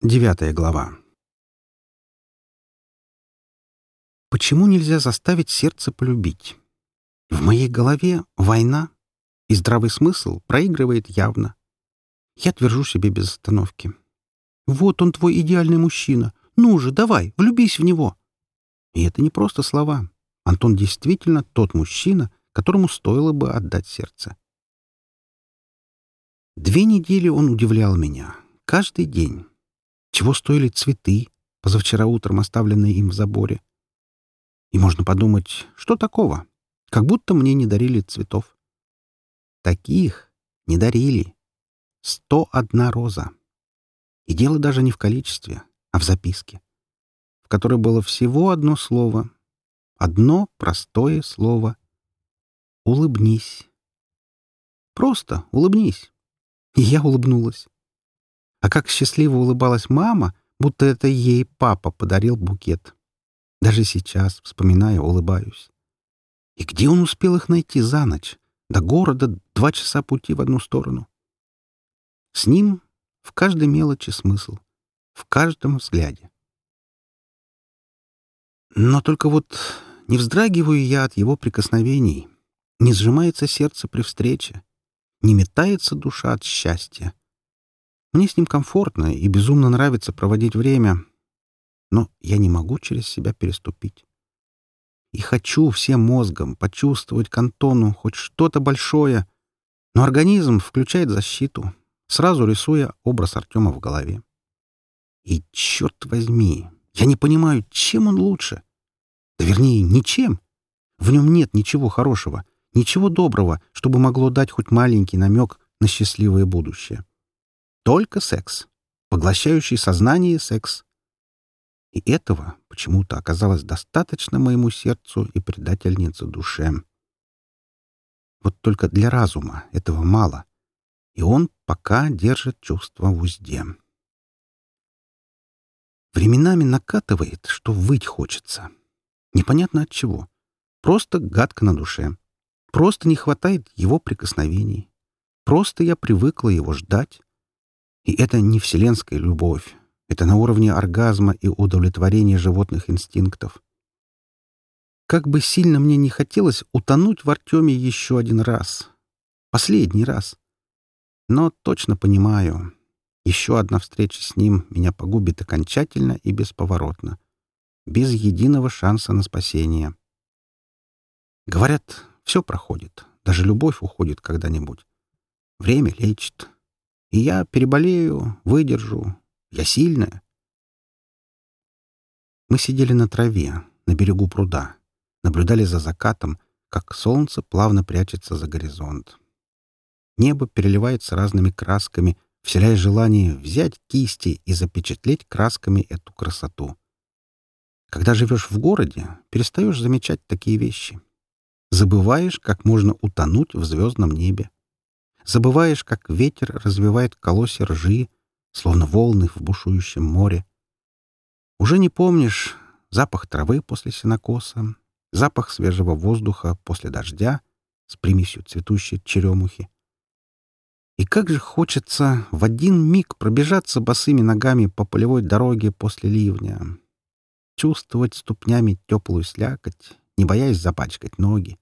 Девятая глава. Почему нельзя заставить сердце полюбить? В моей голове война, и здравый смысл проигрывает явно. Я твержу себе без остановки. «Вот он, твой идеальный мужчина. Ну же, давай, влюбись в него!» И это не просто слова. Антон действительно тот мужчина, которому стоило бы отдать сердце. Две недели он удивлял меня. Каждый день. Чего стоили цветы, позавчера утром оставленные им в заборе? И можно подумать, что такого? Как будто мне не дарили цветов. Таких не дарили. Сто одна роза. И дело даже не в количестве, а в записке, в которой было всего одно слово. Одно простое слово. «Улыбнись». Просто улыбнись. И я улыбнулась. А как счастливо улыбалась мама, будто это ей папа подарил букет. Даже сейчас, вспоминая, улыбаюсь. И где он успел их найти за ночь? До города два часа пути в одну сторону. С ним в каждой мелочи смысл, в каждом взгляде. Но только вот не вздрагиваю я от его прикосновений, не сжимается сердце при встрече, не метается душа от счастья. Мне с ним комфортно и безумно нравится проводить время, но я не могу через себя переступить. И хочу всем мозгом почувствовать к Антону хоть что-то большое, но организм включает защиту, сразу рисуя образ Артема в голове. И, черт возьми, я не понимаю, чем он лучше. Да вернее, ничем. В нем нет ничего хорошего, ничего доброго, чтобы могло дать хоть маленький намек на счастливое будущее. Только секс. Поглощающий сознание секс. И этого почему-то оказалось достаточно моему сердцу и предательнице душе. Вот только для разума этого мало, и он пока держит чувство в узде. Временами накатывает, что выть хочется. Непонятно от чего. Просто гадко на душе. Просто не хватает его прикосновений. Просто я привыкла его ждать, и это не вселенская любовь. Это на уровне оргазма и удовлетворения животных инстинктов. Как бы сильно мне не хотелось утонуть в Артеме еще один раз. Последний раз. Но точно понимаю, еще одна встреча с ним меня погубит окончательно и бесповоротно. Без единого шанса на спасение. Говорят, все проходит. Даже любовь уходит когда-нибудь. Время лечит. И я переболею, выдержу. Я сильная. Мы сидели на траве, на берегу пруда, наблюдали за закатом, как солнце плавно прячется за горизонт. Небо переливается разными красками, вселяя желание взять кисти и запечатлеть красками эту красоту. Когда живешь в городе, перестаешь замечать такие вещи. Забываешь, как можно утонуть в звездном небе. Забываешь, как ветер развивает колосья ржи, словно волны в бушующем море. Уже не помнишь запах травы после сенокоса, запах свежего воздуха после дождя с примесью цветущей черемухи. И как же хочется в один миг пробежаться босыми ногами по полевой дороге после ливня, чувствовать ступнями теплую слякоть, не боясь запачкать ноги,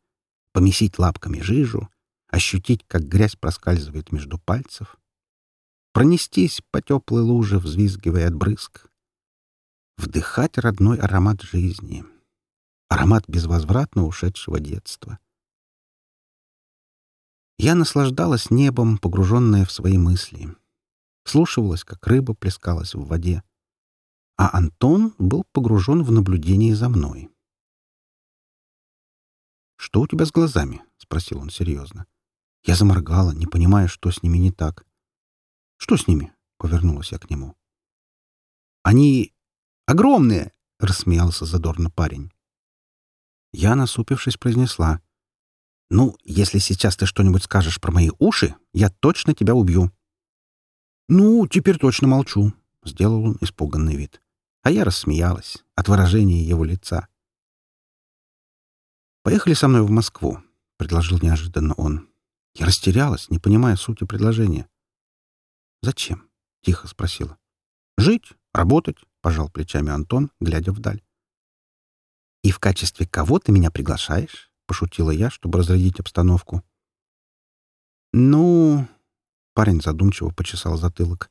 помесить лапками жижу, ощутить, как грязь проскальзывает между пальцев, пронестись по теплой луже, взвизгивая от брызг, вдыхать родной аромат жизни, аромат безвозвратно ушедшего детства. Я наслаждалась небом, погруженная в свои мысли, слушалась, как рыба плескалась в воде, а Антон был погружен в наблюдение за мной. «Что у тебя с глазами?» — спросил он серьезно. Я заморгала, не понимая, что с ними не так. «Что с ними?» — повернулась я к нему. «Они огромные!» — рассмеялся задорно парень. Я, насупившись, произнесла. «Ну, если сейчас ты что-нибудь скажешь про мои уши, я точно тебя убью». «Ну, теперь точно молчу», — сделал он испуганный вид. А я рассмеялась от выражения его лица. «Поехали со мной в Москву», — предложил неожиданно он. Я растерялась, не понимая сути предложения. «Зачем?» — тихо спросила. Жить, работать, — пожал плечами Антон, глядя вдаль. «И в качестве кого ты меня приглашаешь?» — пошутила я, чтобы разрядить обстановку. «Ну...» — парень задумчиво почесал затылок.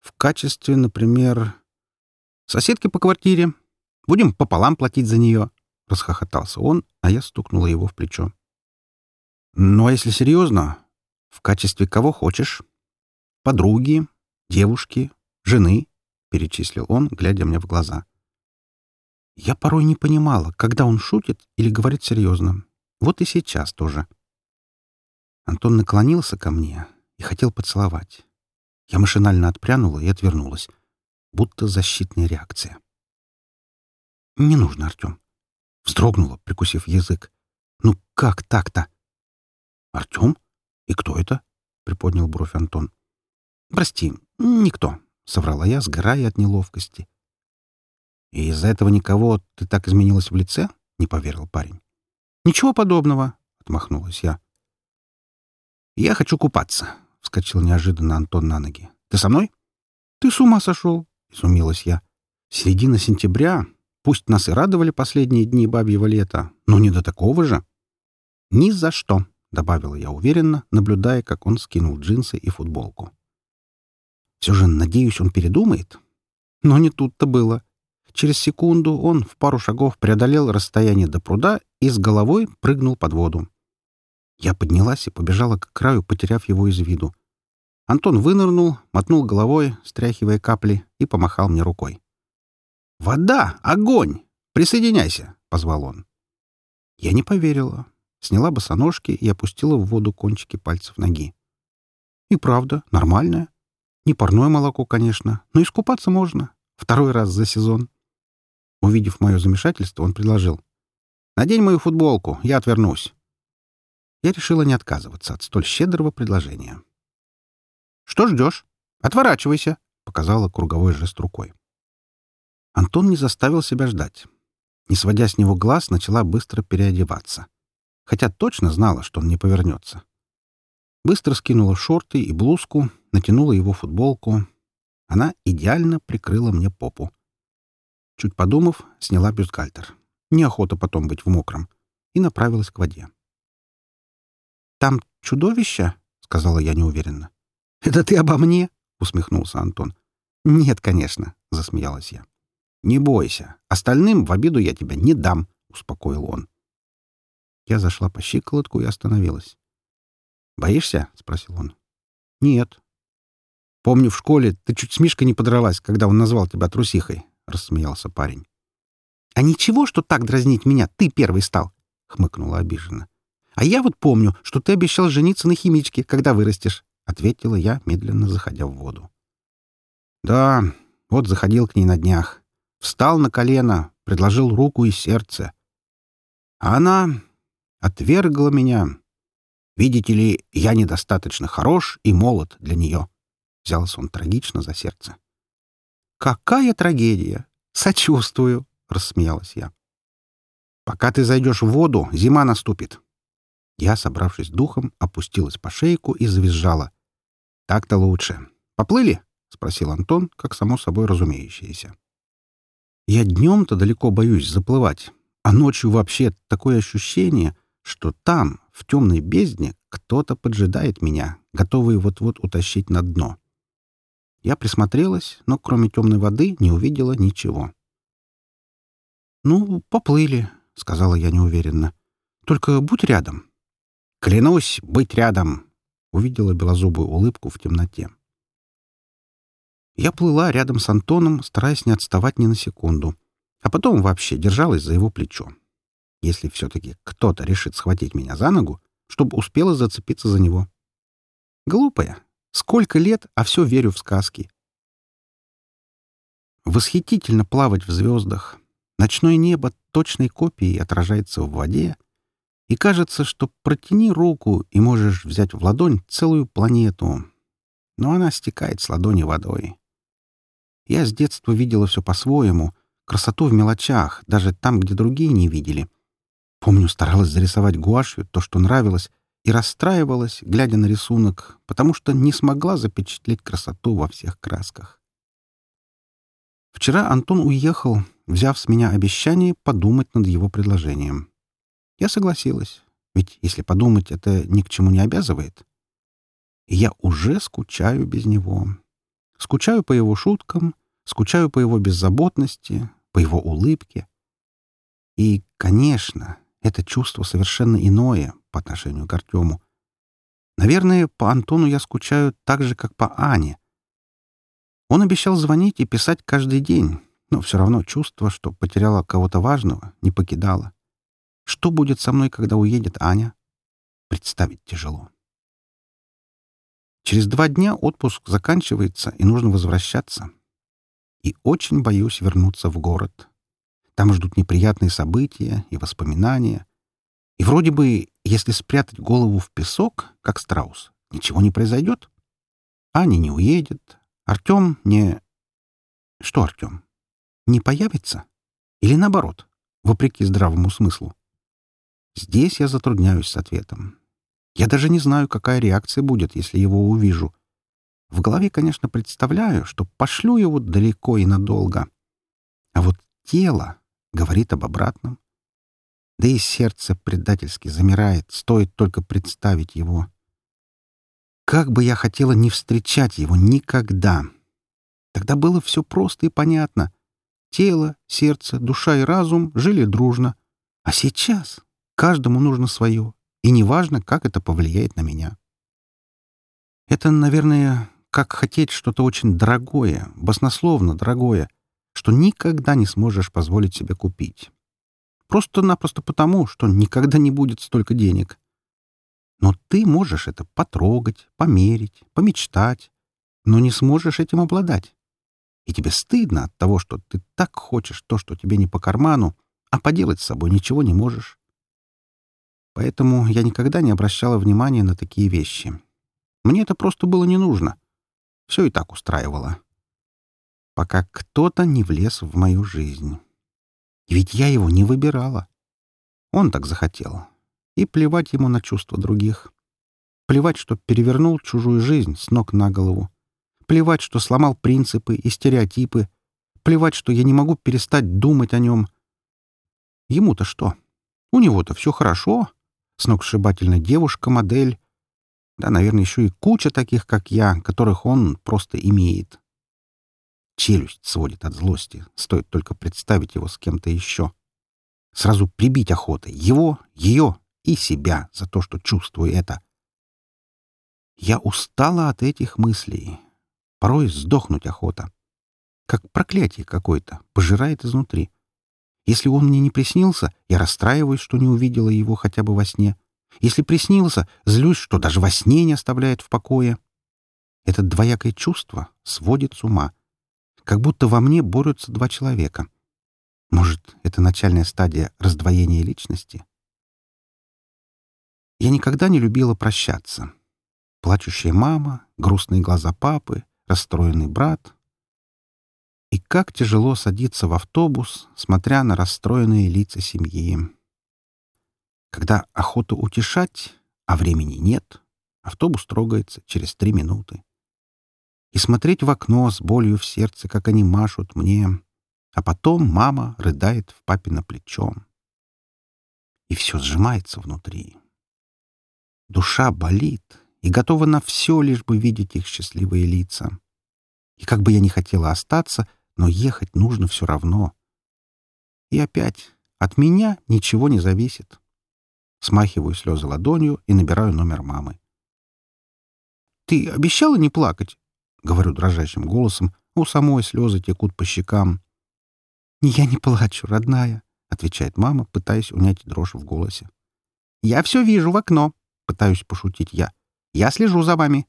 «В качестве, например, соседки по квартире. Будем пополам платить за нее», — расхохотался он, а я стукнула его в плечо. «Ну, а если серьезно, в качестве кого хочешь? Подруги, девушки, жены?» — перечислил он, глядя мне в глаза. Я порой не понимала, когда он шутит или говорит серьезно. Вот и сейчас тоже. Антон наклонился ко мне и хотел поцеловать. Я машинально отпрянула и отвернулась, будто защитная реакция. «Не нужно, Артем». Вздрогнула, прикусив язык. «Ну как так-то?» «Артем? И кто это?» — приподнял бровь Антон. «Прости, никто», — соврала я, сгорая от неловкости. «И из-за этого никого ты так изменилась в лице?» — не поверил парень. «Ничего подобного», — отмахнулась я. «Я хочу купаться», — вскочил неожиданно Антон на ноги. «Ты со мной?» «Ты с ума сошел», — изумилась я. «Середина сентября. Пусть нас и радовали последние дни бабьего лета, но не до такого же». «Ни за что», — добавила я уверенно, наблюдая, как он скинул джинсы и футболку. «Все же, надеюсь, он передумает?» Но не тут-то было. Через секунду он в пару шагов преодолел расстояние до пруда и с головой прыгнул под воду. Я поднялась и побежала к краю, потеряв его из виду. Антон вынырнул, мотнул головой, стряхивая капли, и помахал мне рукой. «Вода! Огонь! Присоединяйся!» — позвал он. Я не поверила. Сняла босоножки и опустила в воду кончики пальцев ноги. И правда, нормальная. Не парное молоко, конечно, но искупаться можно. Второй раз за сезон. Увидев мое замешательство, он предложил. «Надень мою футболку, я отвернусь». Я решила не отказываться от столь щедрого предложения. «Что ждешь? Отворачивайся!» — показала круговой жест рукой. Антон не заставил себя ждать. Не сводя с него глаз, начала быстро переодеваться. Хотя точно знала, что он не повернется. Быстро скинула шорты и блузку, натянула его футболку. Она идеально прикрыла мне попу. Чуть подумав, сняла бюстгальтер. Неохота потом быть в мокром. И направилась к воде. «Там чудовище?» — сказала я неуверенно. «Это ты обо мне?» — усмехнулся Антон. «Нет, конечно», — засмеялась я. «Не бойся. Остальным в обиду я тебя не дам», — успокоил он. Я зашла по щиколотку и остановилась. «Боишься?» — спросил он. «Нет». «Помню, в школе ты чуть с Мишкой не подралась, когда он назвал тебя трусихой», — рассмеялся парень. «А ничего, что так дразнить меня, ты первый стал», — хмыкнула обиженно. «А я вот помню, что ты обещал жениться на химичке, когда вырастешь», — ответила я, медленно заходя в воду. «Да, вот заходил к ней на днях. Встал на колено, предложил руку и сердце. А она отвергла меня. Видите ли, я недостаточно хорош и молод для нее». Взялся он трагично за сердце. «Какая трагедия! Сочувствую!» — рассмеялась я. «Пока ты зайдешь в воду, зима наступит». Я, собравшись духом, опустилась по шейку и завизжала. «Так-то лучше. Поплыли?» — спросил Антон, как само собой разумеющееся. «Я днем-то далеко боюсь заплывать, а ночью вообще такое ощущение, что там, в темной бездне, кто-то поджидает меня, готовый вот-вот утащить на дно. Я присмотрелась, но кроме темной воды не увидела ничего. «Ну, поплыли», — сказала я неуверенно. «Только будь рядом». «Клянусь быть рядом», — увидела белозубую улыбку в темноте. Я плыла рядом с Антоном, стараясь не отставать ни на секунду, а потом вообще держалась за его плечо. Если все-таки кто-то решит схватить меня за ногу, чтобы успела зацепиться за него. Глупая, Сколько лет, а все верю в сказки. Восхитительно плавать в звездах. Ночное небо точной копией отражается в воде, и кажется, что протяни руку и можешь взять в ладонь целую планету. Но она стекает с ладони водой. Я с детства видела все по-своему, красоту в мелочах, даже там, где другие не видели. Помню, старалась зарисовать гуашью то, что нравилось, и расстраивалась, глядя на рисунок, потому что не смогла запечатлеть красоту во всех красках. Вчера Антон уехал, взяв с меня обещание подумать над его предложением. Я согласилась, ведь, если подумать, это ни к чему не обязывает. И я уже скучаю без него. Скучаю по его шуткам, скучаю по его беззаботности, по его улыбке. И, конечно, это чувство совершенно иное по отношению к Артему. Наверное, по Антону я скучаю так же, как по Ане. Он обещал звонить и писать каждый день, но все равно чувство, что потеряла кого-то важного, не покидало. Что будет со мной, когда уедет Аня? Представить тяжело. Через два дня отпуск заканчивается, и нужно возвращаться. И очень боюсь вернуться в город. Там ждут неприятные события и воспоминания. И вроде бы, если спрятать голову в песок, как страус, ничего не произойдет. Аня не уедет. Артем не... Что Артем? Не появится? Или наоборот, вопреки здравому смыслу? Здесь я затрудняюсь с ответом. Я даже не знаю, какая реакция будет, если его увижу. В голове, конечно, представляю, что пошлю его далеко и надолго. А вот тело говорит об обратном. Да и сердце предательски замирает, стоит только представить его. Как бы я хотела не встречать его никогда. Тогда было все просто и понятно. Тело, сердце, душа и разум жили дружно. А сейчас каждому нужно свое, и неважно, как это повлияет на меня. Это, наверное, как хотеть что-то очень дорогое, баснословно дорогое, что никогда не сможешь позволить себе купить. Просто-напросто потому, что никогда не будет столько денег. Но ты можешь это потрогать, померить, помечтать, но не сможешь этим обладать. И тебе стыдно от того, что ты так хочешь то, что тебе не по карману, а поделать с собой ничего не можешь. Поэтому я никогда не обращала внимания на такие вещи. Мне это просто было не нужно. Все и так устраивало. Пока кто-то не влез в мою жизнь. ведь я его не выбирала. Он так захотел. И плевать ему на чувства других. Плевать, что перевернул чужую жизнь с ног на голову. Плевать, что сломал принципы и стереотипы. Плевать, что я не могу перестать думать о нем. Ему-то что? У него-то все хорошо, сногсшибательная девушка-модель. Да, наверное, еще и куча таких, как я, которых он просто имеет. Челюсть сводит от злости, стоит только представить его с кем-то еще. Сразу прибить охотой его, ее и себя за то, что чувствую это. Я устала от этих мыслей. Порой сдохнуть охота. Как проклятие какое-то, пожирает изнутри. Если он мне не приснился, я расстраиваюсь, что не увидела его хотя бы во сне. Если приснился, злюсь, что даже во сне не оставляет в покое. Это двоякое чувство сводит с ума. Как будто во мне борются два человека. Может, это начальная стадия раздвоения личности? Я никогда не любила прощаться. Плачущая мама, грустные глаза папы, расстроенный брат, и как тяжело садиться в автобус, смотря на расстроенные лица семьи. Когда охота утешать, а времени нет, автобус трогается через три минуты. И смотреть в окно с болью в сердце, как они машут мне, а потом мама рыдает в папино плечо. И все сжимается внутри. Душа болит и готова на все, лишь бы видеть их счастливые лица. И как бы я ни хотела остаться, но ехать нужно все равно. И опять, от меня ничего не зависит. Смахиваю слезы ладонью и набираю номер мамы. «Ты обещала не плакать?» — говорю дрожащим голосом, у самой слезы текут по щекам. «Я не плачу, родная», — отвечает мама, пытаясь унять дрожь в голосе. «Я все вижу в окно», — пытаюсь пошутить я. «Я слежу за вами».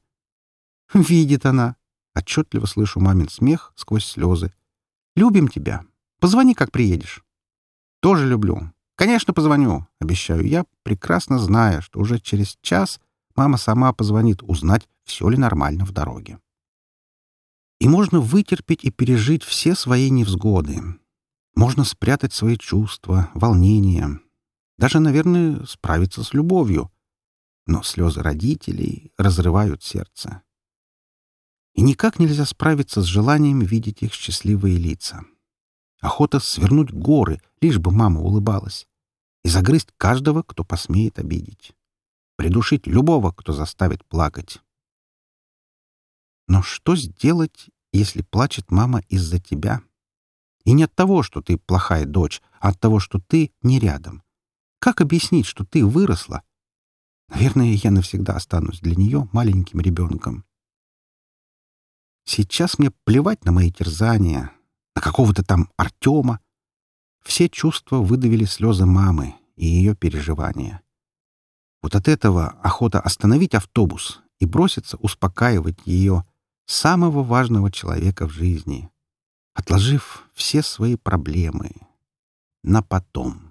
«Видит она», Отчетливо слышу мамин смех сквозь слезы. «Любим тебя. Позвони, как приедешь». «Тоже люблю. Конечно, позвоню», — обещаю я, прекрасно зная, что уже через час мама сама позвонит узнать, все ли нормально в дороге. И можно вытерпеть и пережить все свои невзгоды. Можно спрятать свои чувства, волнения. Даже, наверное, справиться с любовью. Но слезы родителей разрывают сердце. И никак нельзя справиться с желанием видеть их счастливые лица. Охота свернуть горы, лишь бы мама улыбалась. И загрызть каждого, кто посмеет обидеть. Придушить любого, кто заставит плакать. Но что сделать, если плачет мама из-за тебя? И не от того, что ты плохая дочь, а от того, что ты не рядом. Как объяснить, что ты выросла? Наверное, я навсегда останусь для нее маленьким ребенком. Сейчас мне плевать на мои терзания, на какого-то там Артема. Все чувства выдавили слезы мамы и ее переживания. Вот от этого охота остановить автобус и броситься успокаивать ее, самого важного человека в жизни, отложив все свои проблемы на потом.